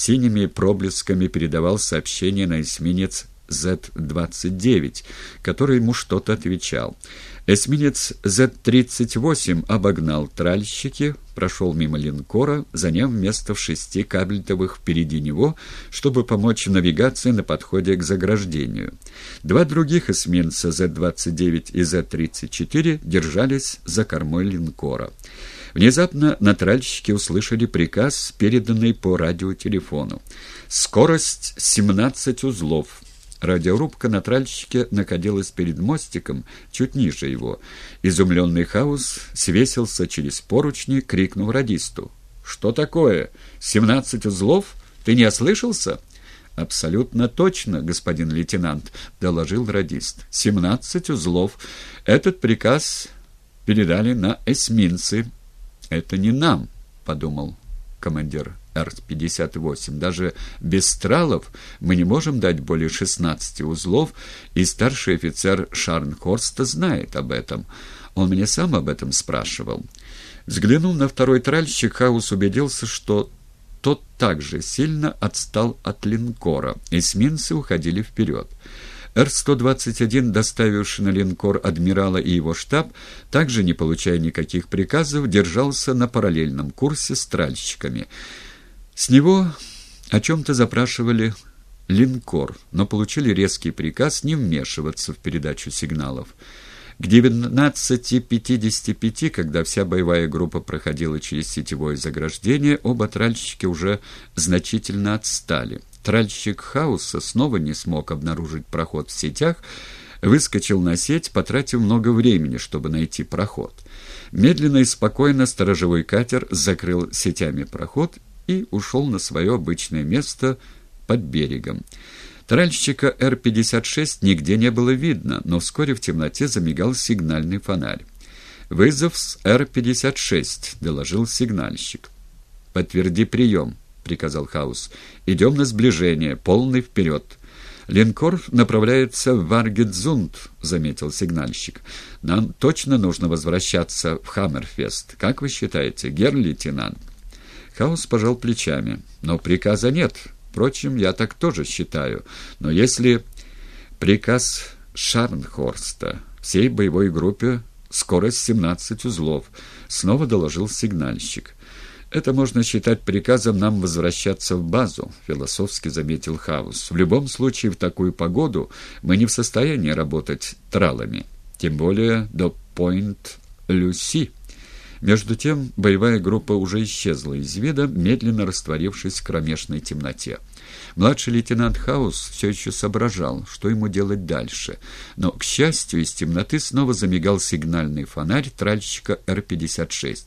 синими проблесками передавал сообщение на эсминец Z-29, который ему что-то отвечал. Эсминец Z-38 обогнал тральщики, прошел мимо линкора, заняв место в шести кабельтовых впереди него, чтобы помочь навигации на подходе к заграждению. Два других эсминца Z-29 и Z-34 держались за кормой линкора. Внезапно на тральщике услышали приказ, переданный по радиотелефону. «Скорость 17 узлов». Радиорубка на тральщике находилась перед мостиком, чуть ниже его. Изумленный хаос свесился через поручни, крикнув радисту. «Что такое? Семнадцать узлов? Ты не ослышался?» «Абсолютно точно, господин лейтенант», — доложил радист. «Семнадцать узлов. Этот приказ передали на эсминцы». «Это не нам», — подумал командир Р-58. Даже без стралов мы не можем дать более 16 узлов, и старший офицер Шарнхорста знает об этом. Он меня сам об этом спрашивал. Взглянув на второй тральщик, Хаус убедился, что тот также сильно отстал от линкора. Эсминцы уходили вперед. Р-121, доставивший на линкор адмирала и его штаб, также не получая никаких приказов, держался на параллельном курсе с тральщиками. С него о чем-то запрашивали линкор, но получили резкий приказ не вмешиваться в передачу сигналов. К 19.55, когда вся боевая группа проходила через сетевое заграждение, оба тральщики уже значительно отстали. Тральщик Хауса снова не смог обнаружить проход в сетях, выскочил на сеть, потратив много времени, чтобы найти проход. Медленно и спокойно сторожевой катер закрыл сетями проход и ушел на свое обычное место под берегом. Тральщика Р-56 нигде не было видно, но вскоре в темноте замигал сигнальный фонарь. «Вызов с Р-56», — доложил сигнальщик. «Подтверди прием», — приказал Хаус. «Идем на сближение, полный вперед». «Линкор направляется в Варгетзунд», — заметил сигнальщик. «Нам точно нужно возвращаться в Хаммерфест. Как вы считаете, герр-лейтенант?» Хаус пожал плечами. «Но приказа нет. Впрочем, я так тоже считаю. Но если приказ Шарнхорста всей боевой группе скорость 17 узлов», — снова доложил сигнальщик. «Это можно считать приказом нам возвращаться в базу», — философски заметил Хаус. «В любом случае, в такую погоду мы не в состоянии работать тралами, тем более до Пойнт-Люси». Между тем боевая группа уже исчезла из вида, медленно растворившись в кромешной темноте. Младший лейтенант Хаус все еще соображал, что ему делать дальше. Но, к счастью, из темноты снова замигал сигнальный фонарь тральщика Р-56.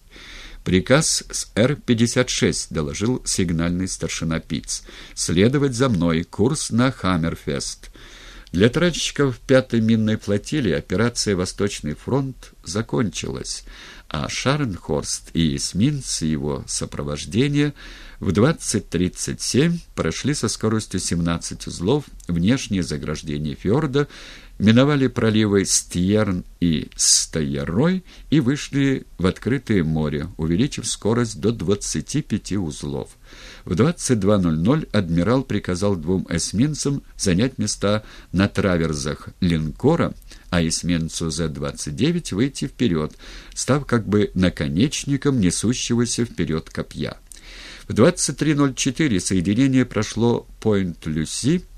«Приказ с Р-56», — доложил сигнальный старшина Пиц. «Следовать за мной. Курс на Хаммерфест». Для тральщиков пятой минной флотилии операция «Восточный фронт» закончилась а Шарнхорст и эсминцы его сопровождения в 20.37 прошли со скоростью 17 узлов внешнее заграждение фьорда, миновали проливы Стьерн и Стоярой и вышли в открытое море, увеличив скорость до 25 узлов. В 22.00 адмирал приказал двум эсминцам занять места на траверзах линкора, а эсминцу З-29 выйти вперед, став как бы наконечником несущегося вперед копья. В 23.04 соединение прошло Пойнт-Люси,